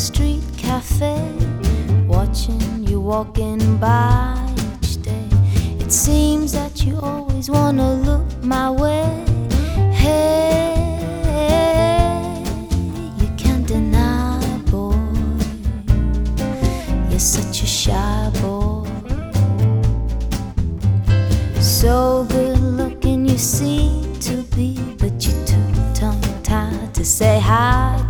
street cafe, watching you walking by each day. It seems that you always wanna look my way. Hey, you can't deny, boy. You're such a shy boy. So good looking, you seem to be, but you're too tongue tied to say hi.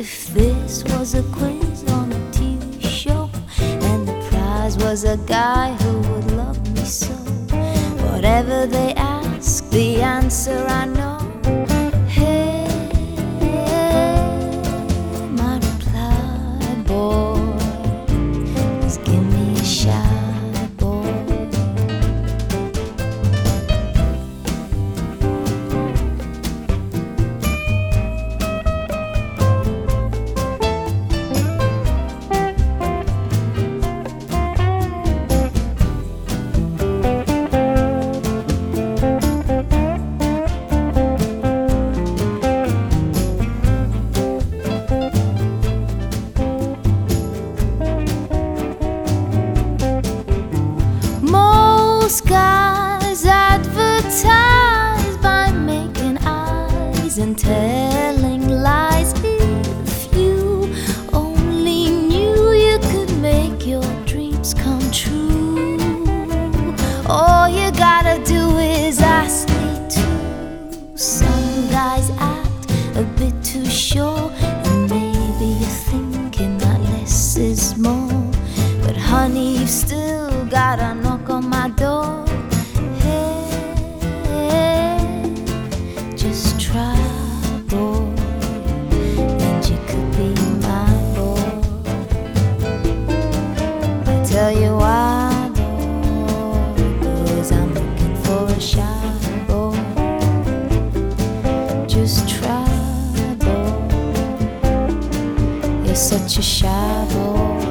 If this was a quiz on a TV show, and the prize was a guy who would love me so. Whatever they ask, the answer I know. Sure, and maybe you're thinking that less is more. But honey, you still gotta knock on try, boy. You're such a shy boy.